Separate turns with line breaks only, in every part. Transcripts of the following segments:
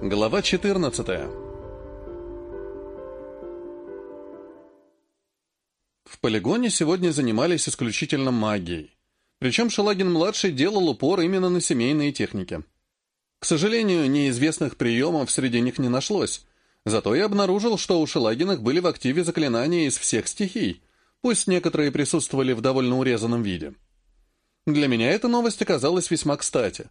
Глава 14 В полигоне сегодня занимались исключительно магией. Причем Шелагин-младший делал упор именно на семейные техники. К сожалению, неизвестных приемов среди них не нашлось, зато я обнаружил, что у Шелагиных были в активе заклинания из всех стихий, пусть некоторые присутствовали в довольно урезанном виде. Для меня эта новость оказалась весьма кстати.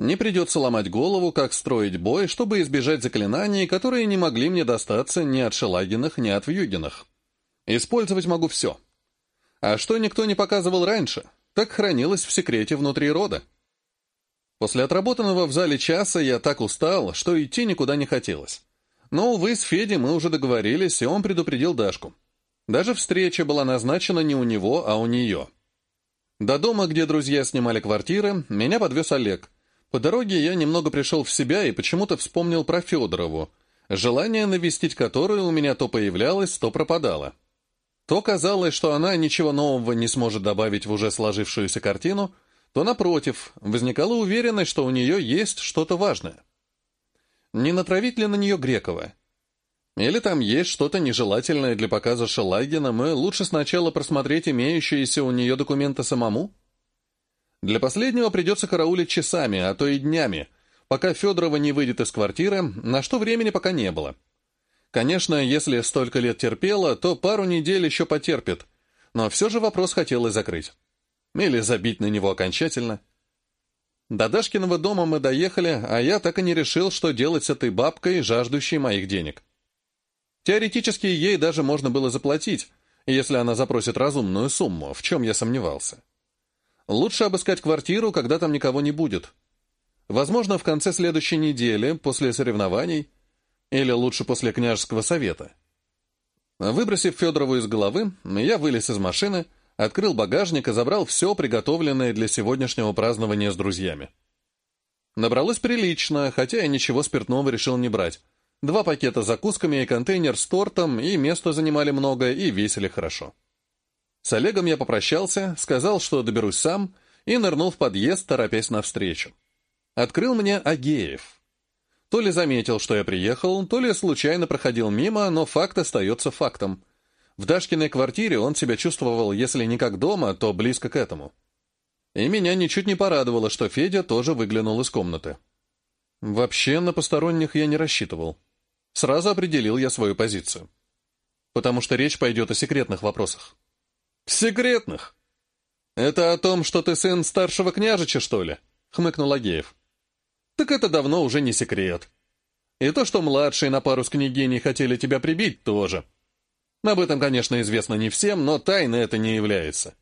Не придется ломать голову, как строить бой, чтобы избежать заклинаний, которые не могли мне достаться ни от Шелагиных, ни от Вьюгиных. Использовать могу все. А что никто не показывал раньше, так хранилось в секрете внутри рода. После отработанного в зале часа я так устал, что идти никуда не хотелось. Но, увы, с Федей мы уже договорились, и он предупредил Дашку. Даже встреча была назначена не у него, а у нее. До дома, где друзья снимали квартиры, меня подвез Олег. По дороге я немного пришел в себя и почему-то вспомнил про Федорову, желание навестить которую у меня то появлялось, то пропадало. То казалось, что она ничего нового не сможет добавить в уже сложившуюся картину, то, напротив, возникала уверенность, что у нее есть что-то важное. Не натравить ли на нее Грекова? Или там есть что-то нежелательное для показа Шелагином, и лучше сначала просмотреть имеющиеся у нее документы самому? Для последнего придется караулить часами, а то и днями, пока Федорова не выйдет из квартиры, на что времени пока не было. Конечно, если столько лет терпела, то пару недель еще потерпит, но все же вопрос хотелось закрыть. Или забить на него окончательно. До Дашкиного дома мы доехали, а я так и не решил, что делать с этой бабкой, жаждущей моих денег. Теоретически ей даже можно было заплатить, если она запросит разумную сумму, в чем я сомневался. Лучше обыскать квартиру, когда там никого не будет. Возможно, в конце следующей недели, после соревнований, или лучше после княжеского совета. Выбросив Федорову из головы, я вылез из машины, открыл багажник и забрал все, приготовленное для сегодняшнего празднования с друзьями. Набралось прилично, хотя я ничего спиртного решил не брать. Два пакета с закусками и контейнер с тортом, и место занимали много, и весили хорошо. С Олегом я попрощался, сказал, что доберусь сам, и нырнул в подъезд, торопясь навстречу. Открыл мне Агеев. То ли заметил, что я приехал, то ли случайно проходил мимо, но факт остается фактом. В Дашкиной квартире он себя чувствовал, если не как дома, то близко к этому. И меня ничуть не порадовало, что Федя тоже выглянул из комнаты. Вообще, на посторонних я не рассчитывал. Сразу определил я свою позицию. Потому что речь пойдет о секретных вопросах. «Секретных? Это о том, что ты сын старшего княжича, что ли?» — хмыкнул Агеев. «Так это давно уже не секрет. И то, что младшие на пару с княгиней хотели тебя прибить, тоже. Об этом, конечно, известно не всем, но тайной это не является.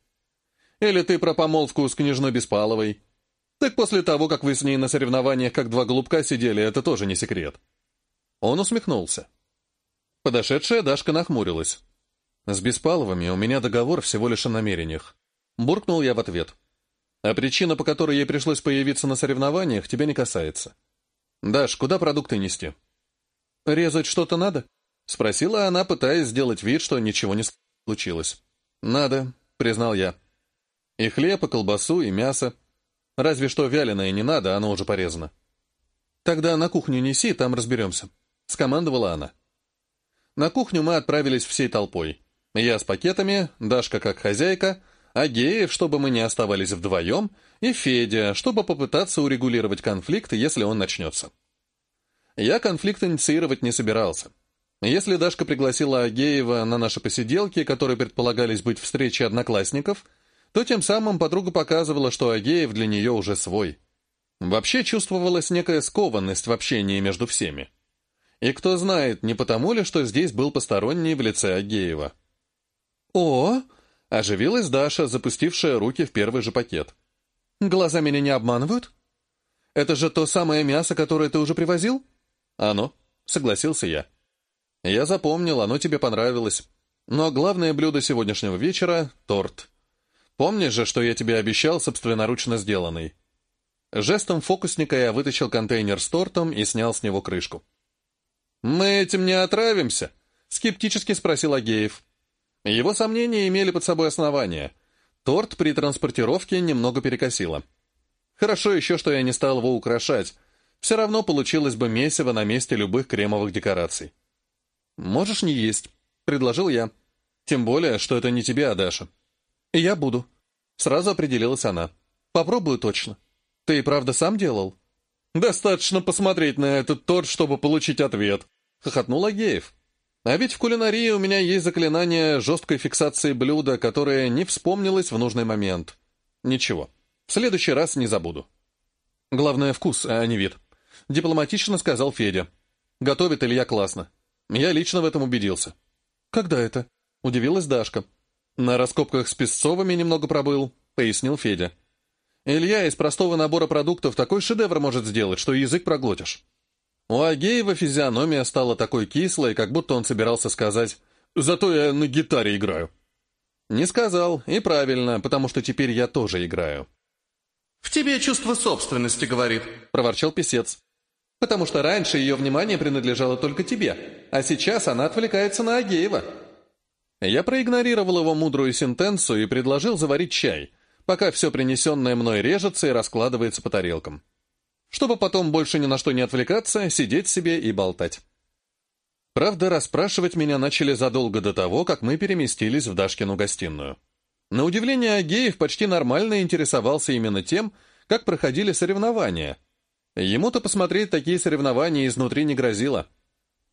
Или ты про помолвку с княжной Беспаловой. Так после того, как вы с ней на соревнованиях как два голубка сидели, это тоже не секрет. Он усмехнулся. Подошедшая Дашка нахмурилась. «С Беспаловыми у меня договор всего лишь о намерениях». Буркнул я в ответ. «А причина, по которой ей пришлось появиться на соревнованиях, тебя не касается. Даш, куда продукты нести?» «Резать что-то надо?» — спросила она, пытаясь сделать вид, что ничего не случилось. «Надо», — признал я. «И хлеб, и колбасу, и мясо. Разве что вяленое не надо, оно уже порезано». «Тогда на кухню неси, там разберемся», — скомандовала она. На кухню мы отправились всей толпой. Я с пакетами, Дашка как хозяйка, а Геев, чтобы мы не оставались вдвоем, и Федя, чтобы попытаться урегулировать конфликт, если он начнется. Я конфликт инициировать не собирался. Если Дашка пригласила Агеева на наши посиделки, которые предполагались быть встречей одноклассников, то тем самым подруга показывала, что Агеев для нее уже свой. Вообще чувствовалась некая скованность в общении между всеми. И кто знает, не потому ли, что здесь был посторонний в лице Агеева. «О!» — оживилась Даша, запустившая руки в первый же пакет. «Глаза меня не обманывают? Это же то самое мясо, которое ты уже привозил?» «Оно», — согласился я. Я запомнил, оно тебе понравилось. Но главное блюдо сегодняшнего вечера — торт. Помнишь же, что я тебе обещал собственноручно сделанный? Жестом фокусника я вытащил контейнер с тортом и снял с него крышку. «Мы этим не отравимся?» — скептически спросил Агеев. Его сомнения имели под собой основания. Торт при транспортировке немного перекосило. Хорошо еще, что я не стал его украшать. Все равно получилось бы месиво на месте любых кремовых декораций. «Можешь не есть», — предложил я. «Тем более, что это не тебе, а Даша». «Я буду», — сразу определилась она. «Попробую точно. Ты и правда сам делал?» «Достаточно посмотреть на этот торт, чтобы получить ответ», — хохотнул Агеев. «А ведь в кулинарии у меня есть заклинание жесткой фиксации блюда, которое не вспомнилось в нужный момент. Ничего, в следующий раз не забуду». «Главное — вкус, а не вид», — дипломатично сказал Федя. «Готовит Илья классно. Я лично в этом убедился». «Когда это?» — удивилась Дашка. «На раскопках с Песцовыми немного пробыл», — пояснил Федя. «Илья из простого набора продуктов такой шедевр может сделать, что язык проглотишь». У Агеева физиономия стала такой кислой, как будто он собирался сказать «Зато я на гитаре играю». Не сказал, и правильно, потому что теперь я тоже играю.
«В тебе чувство собственности, — говорит», —
проворчал писец. «Потому что раньше ее внимание принадлежало только тебе, а сейчас она отвлекается на Агеева». Я проигнорировал его мудрую сентенцию и предложил заварить чай, пока все принесенное мной режется и раскладывается по тарелкам. Чтобы потом больше ни на что не отвлекаться, сидеть себе и болтать. Правда, расспрашивать меня начали задолго до того, как мы переместились в Дашкину гостиную. На удивление, Агеев почти нормально интересовался именно тем, как проходили соревнования. Ему-то посмотреть такие соревнования изнутри не грозило.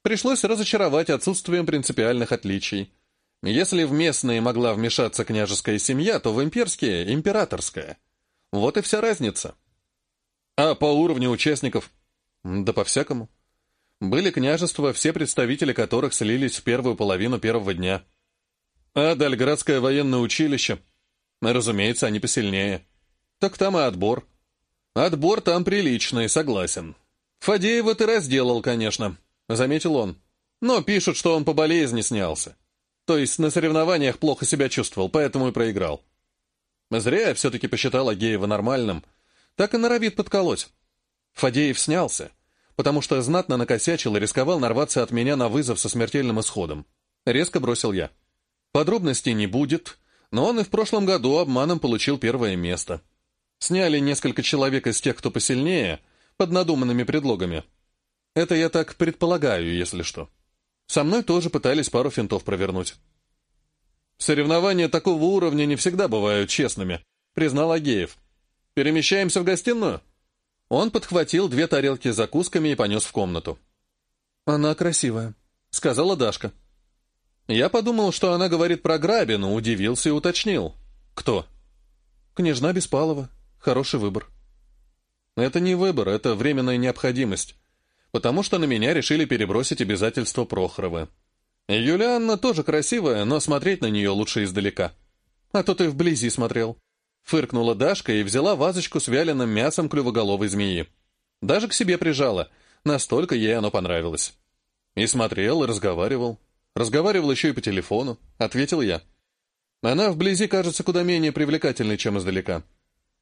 Пришлось разочаровать отсутствием принципиальных отличий. Если в местные могла вмешаться княжеская семья, то в имперские — императорская. Вот и вся разница. А по уровню участников? Да по-всякому. Были княжества, все представители которых слились в первую половину первого дня. А Дальградское военное училище? Разумеется, они посильнее. Так там и отбор. Отбор там приличный, согласен. Фадеева ты разделал, конечно, заметил он. Но пишут, что он по болезни снялся. То есть на соревнованиях плохо себя чувствовал, поэтому и проиграл. Зря я все-таки посчитал Агеева нормальным. Так и норовит подколоть. Фадеев снялся, потому что знатно накосячил и рисковал нарваться от меня на вызов со смертельным исходом. Резко бросил я. Подробностей не будет, но он и в прошлом году обманом получил первое место. Сняли несколько человек из тех, кто посильнее, под надуманными предлогами. Это я так предполагаю, если что. Со мной тоже пытались пару финтов провернуть. Соревнования такого уровня не всегда бывают честными, признал Агеев. Перемещаемся в гостиную? Он подхватил две тарелки с закусками и понес в комнату. «Она красивая», — сказала Дашка. Я подумал, что она говорит про Грабину, удивился и уточнил. Кто? Княжна Беспалова. Хороший выбор. Это не выбор, это временная необходимость. Потому что на меня решили перебросить обязательства Прохоровы. Юлианна тоже красивая, но смотреть на нее лучше издалека. А то ты вблизи смотрел. Фыркнула Дашка и взяла вазочку с вяленым мясом клювоголовой змеи. Даже к себе прижала, настолько ей оно понравилось. И смотрел, и разговаривал. Разговаривал еще и по телефону, ответил я. Она вблизи кажется куда менее привлекательной, чем издалека.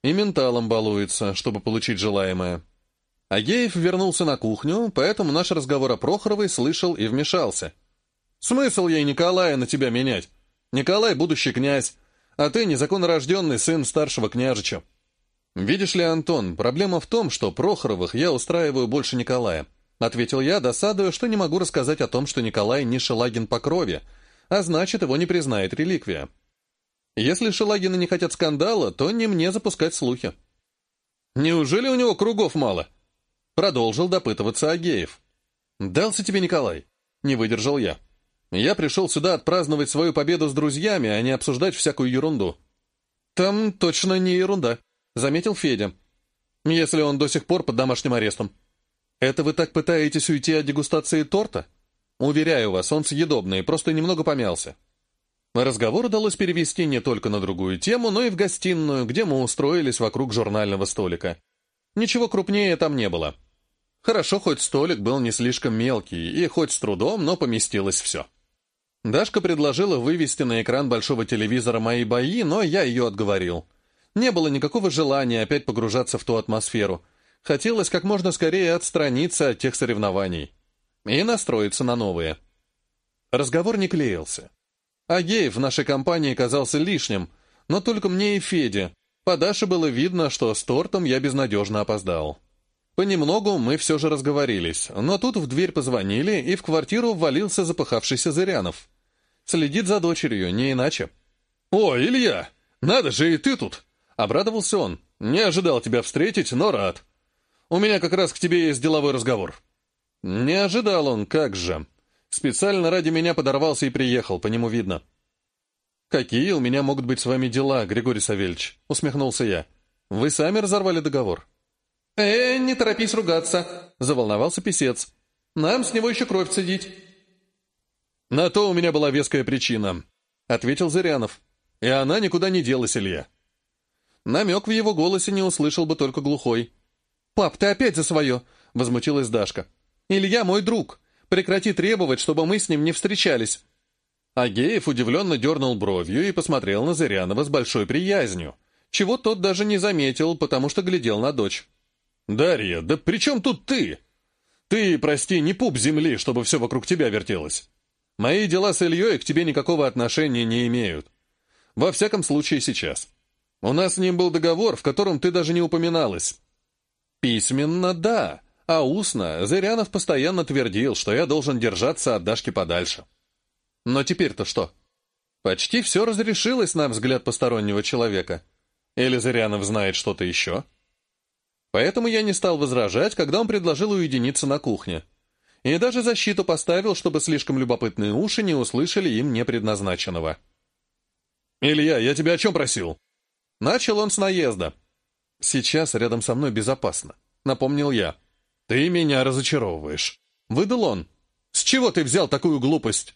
И менталом балуется, чтобы получить желаемое. Агеев вернулся на кухню, поэтому наш разговор о Прохоровой слышал и вмешался. «Смысл ей Николая на тебя менять? Николай — будущий князь, а ты — незаконнорожденный сын старшего княжича. Видишь ли, Антон, проблема в том, что Прохоровых я устраиваю больше Николая. — ответил я, досадуя, что не могу рассказать о том, что Николай не Шелагин по крови, а значит, его не признает реликвия. Если Шелагины не хотят скандала, то не мне запускать слухи. «Неужели у него кругов мало?» Продолжил допытываться Агеев. «Дался тебе Николай?» Не выдержал я. Я пришел сюда отпраздновать свою победу с друзьями, а не обсуждать всякую ерунду. «Там точно не ерунда», — заметил Федя. «Если он до сих пор под домашним арестом». «Это вы так пытаетесь уйти от дегустации торта?» «Уверяю вас, он съедобный, просто немного помялся». Разговор удалось перевести не только на другую тему, но и в гостиную, где мы устроились вокруг журнального столика. Ничего крупнее там не было. Хорошо, хоть столик был не слишком мелкий, и хоть с трудом, но поместилось все. Дашка предложила вывести на экран большого телевизора мои бои, но я ее отговорил. Не было никакого желания опять погружаться в ту атмосферу — Хотелось как можно скорее отстраниться от тех соревнований и настроиться на новые. Разговор не клеился. Агеев в нашей компании казался лишним, но только мне и Феде. По Даше было видно, что с тортом я безнадежно опоздал. Понемногу мы все же разговорились, но тут в дверь позвонили, и в квартиру ввалился запыхавшийся Зырянов. Следит за дочерью, не иначе. «О, Илья! Надо же, и ты тут!» — обрадовался он. «Не ожидал тебя встретить, но рад. У меня как раз к тебе есть деловой разговор». Не ожидал он, как же. Специально ради меня подорвался и приехал, по нему видно. «Какие у меня могут быть с вами дела, Григорий Савельевич?» — усмехнулся я. «Вы сами разорвали договор».
«Э, не торопись ругаться», — заволновался писец. «Нам с него еще кровь цедить».
«На то у меня была веская причина», — ответил Зырянов. «И она никуда не делась, Илья». Намек в его голосе не услышал бы только глухой.
«Пап, ты опять за свое!» — возмутилась Дашка. «Илья мой друг. Прекрати требовать, чтобы мы с ним не встречались».
Агеев удивленно дернул бровью и посмотрел на Зырянова с большой приязнью, чего тот даже не заметил, потому что глядел на дочь. «Дарья, да при чем тут ты? Ты, прости, не пуп земли, чтобы все вокруг тебя вертелось. Мои дела с Ильей к тебе никакого отношения не имеют. Во всяком случае, сейчас. У нас с ним был договор, в котором ты даже не упоминалась». «Письменно, да, а устно Зырянов постоянно твердил, что я должен держаться от Дашки подальше. Но теперь-то что? Почти все разрешилось на взгляд постороннего человека. Или Зырянов знает что-то еще?» Поэтому я не стал возражать, когда он предложил уединиться на кухне. И даже защиту поставил, чтобы слишком любопытные уши не услышали им непредназначенного. «Илья, я тебя о чем просил?» Начал он с наезда. «Сейчас рядом со мной безопасно», — напомнил я. «Ты меня разочаровываешь», — выдал он. «С чего ты взял такую глупость?»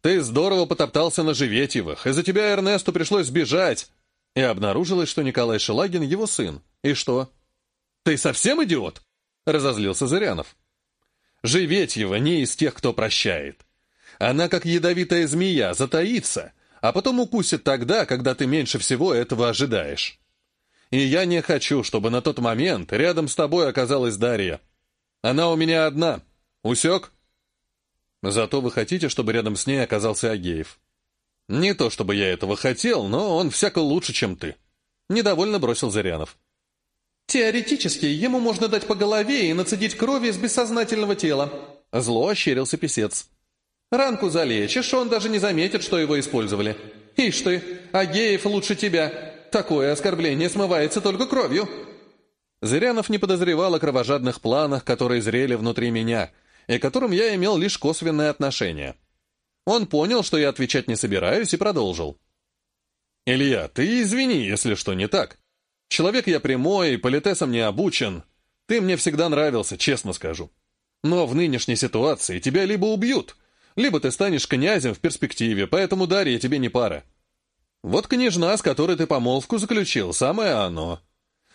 «Ты здорово потоптался на Живетьевых, из-за тебя Эрнесту пришлось сбежать». И обнаружилось, что Николай Шелагин — его сын. И что? «Ты совсем идиот?» — разозлился Зырянов. «Живетьева не из тех, кто прощает. Она, как ядовитая змея, затаится, а потом укусит тогда, когда ты меньше всего этого ожидаешь. И я не хочу, чтобы на тот момент рядом с тобой оказалась Дарья. Она у меня одна. Усек?» «Зато вы хотите, чтобы рядом с ней оказался Агеев». «Не то чтобы я этого хотел, но он всяко лучше, чем ты». Недовольно бросил Зырянов.
«Теоретически ему можно дать по голове и нацедить крови из бессознательного тела», — зло ощерился писец. «Ранку залечишь, он даже не заметит, что его использовали. Ишь ты, Агеев лучше тебя. Такое оскорбление смывается только кровью».
Зырянов не подозревал о кровожадных планах, которые зрели внутри меня, и к которым я имел лишь косвенное отношение. Он понял, что я отвечать не собираюсь, и продолжил. «Илья, ты извини, если что не так. Человек я прямой, политесом не обучен. Ты мне всегда нравился, честно скажу. Но в нынешней ситуации тебя либо убьют, либо ты станешь князем в перспективе, поэтому Дарья тебе не пара. Вот княжна, с которой ты помолвку заключил, самое оно.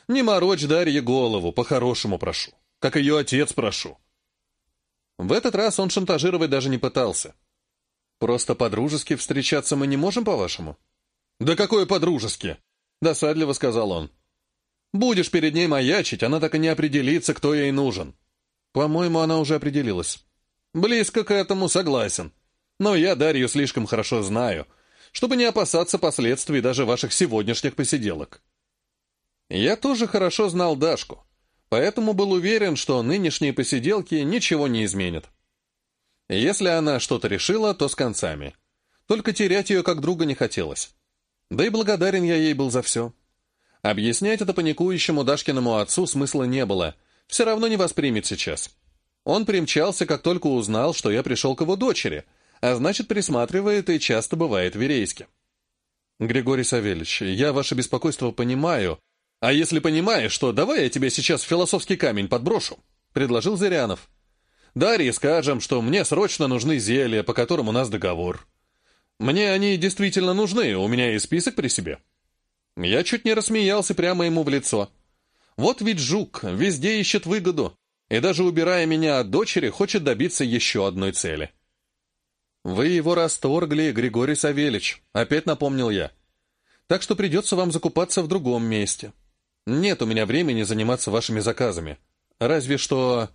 Не морочь Дарье голову, по-хорошему прошу, как ее отец прошу. В этот раз он шантажировать даже не пытался. Просто по-дружески встречаться мы не можем, по-вашему? Да какое по-дружески? Досадливо сказал он. Будешь перед ней маячить, она так и не определится, кто ей нужен. По-моему, она уже определилась. Близко к этому согласен. Но я Дарью слишком хорошо знаю, чтобы не опасаться последствий даже ваших сегодняшних посиделок. Я тоже хорошо знал Дашку, поэтому был уверен, что нынешние посиделки ничего не изменят. Если она что-то решила, то с концами. Только терять ее как друга не хотелось. Да и благодарен я ей был за все. Объяснять это паникующему Дашкиному отцу смысла не было. Все равно не воспримет сейчас. Он примчался, как только узнал, что я пришел к его дочери, а значит, присматривает и часто бывает в Верейске. «Григорий Савельевич, я ваше беспокойство понимаю. А если понимаешь, что давай я тебе сейчас философский камень подброшу», — предложил Зырянов. «Дарье скажем, что мне срочно нужны зелья, по которым у нас договор. Мне они действительно нужны, у меня и список при себе». Я чуть не рассмеялся прямо ему в лицо. Вот ведь жук везде ищет выгоду, и даже убирая меня от дочери, хочет добиться еще одной цели. «Вы его расторгли, Григорий Савельич», — опять напомнил я. «Так что придется вам закупаться в другом месте. Нет у меня времени заниматься вашими заказами. Разве что...»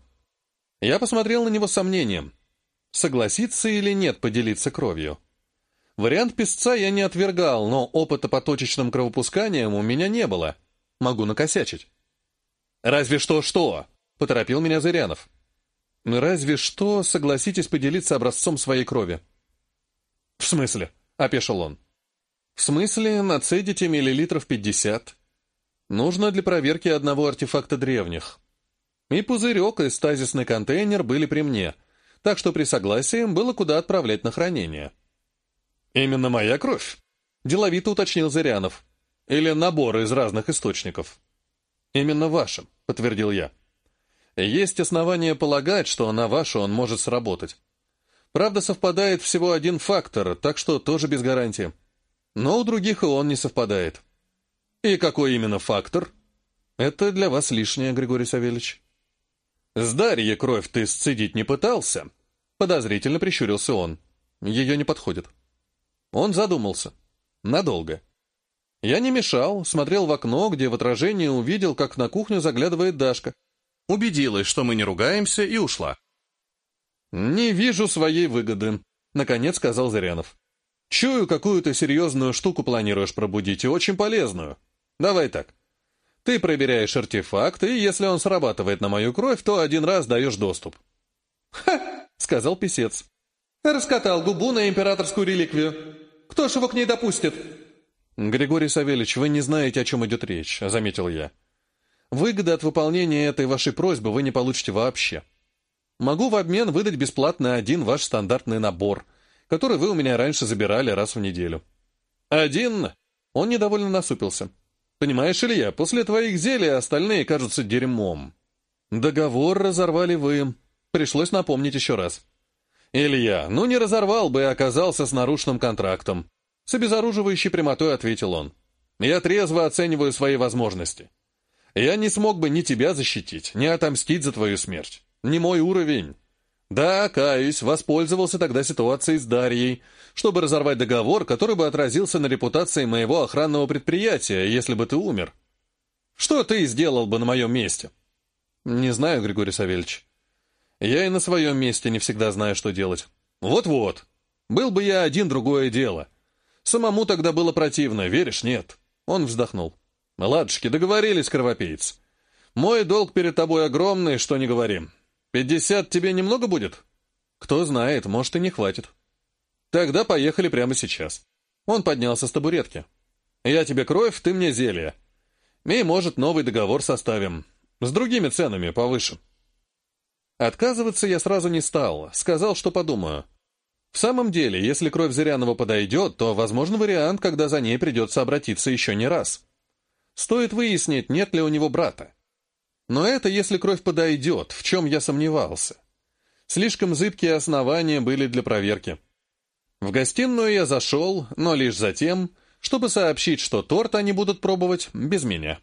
Я посмотрел на него с сомнением. Согласиться или нет поделиться кровью? Вариант песца я не отвергал, но опыта по точечным кровопусканиям у меня не было. Могу накосячить. «Разве что что?» — поторопил меня Зырянов. «Разве что согласитесь поделиться образцом своей крови». «В смысле?» — опешил он. «В смысле, нацедите миллилитров пятьдесят. Нужно для проверки одного артефакта древних. И пузырек, и стазисный контейнер были при мне, так что при согласии было куда отправлять на хранение». «Именно моя кровь?» — деловито уточнил Зырянов. «Или набор из разных источников?» «Именно вашим», — подтвердил я. «Есть основания полагать, что на вашу он может сработать. Правда, совпадает всего один фактор, так что тоже без гарантии. Но у других и он не совпадает». «И какой именно фактор?» «Это для вас лишнее, Григорий Савельевич». «С Дарьей кровь ты сцедить не пытался?» Подозрительно прищурился он. «Ее не подходит». Он задумался. Надолго. Я не мешал, смотрел в окно, где в отражении увидел, как на кухню заглядывает Дашка. Убедилась, что мы не ругаемся, и ушла. «Не вижу своей выгоды», — наконец сказал Зырянов. «Чую, какую-то серьезную штуку планируешь пробудить, и очень полезную. Давай так. Ты проверяешь артефакт, и если он срабатывает на мою кровь, то один раз даешь доступ».
«Ха!» — сказал писец. «Раскатал губу на императорскую реликвию. Кто ж его к ней допустит?»
«Григорий Савельевич, вы не знаете, о чем идет речь», — заметил я. «Выгоды от выполнения этой вашей просьбы вы не получите вообще. Могу в обмен выдать бесплатно один ваш стандартный набор, который вы у меня раньше забирали раз в неделю». «Один?» — он недовольно насупился. «Понимаешь, Илья, после твоих зелий остальные кажутся дерьмом. Договор разорвали вы. Пришлось напомнить еще раз». «Илья, ну не разорвал бы и оказался с нарушенным контрактом. С обезоруживающей прямотой ответил он. «Я трезво оцениваю свои возможности. Я не смог бы ни тебя защитить, ни отомстить за твою смерть. Не мой уровень. Да, каюсь, воспользовался тогда ситуацией с Дарьей, чтобы разорвать договор, который бы отразился на репутации моего охранного предприятия, если бы ты умер. Что ты сделал бы на моем месте?» «Не знаю, Григорий Савельевич. Я и на своем месте не всегда знаю, что делать. Вот-вот. Был бы я один, другое дело. Самому тогда было противно, веришь, нет?» Он вздохнул. «Ладушки, договорились, кровопийц. Мой долг перед тобой огромный, что не говори. Пятьдесят тебе немного будет? Кто знает, может и не хватит. Тогда поехали прямо сейчас». Он поднялся с табуретки. «Я тебе кровь, ты мне зелье. И, может, новый договор составим. С другими ценами, повыше». Отказываться я сразу не стал, сказал, что подумаю. В самом деле, если кровь Зырянова подойдет, то возможен вариант, когда за ней придется обратиться еще не раз. Стоит выяснить, нет ли у него брата. Но это если кровь подойдет, в чем я сомневался. Слишком зыбкие основания были для проверки. В гостиную я зашел, но лишь за тем, чтобы сообщить, что торт они будут пробовать без меня.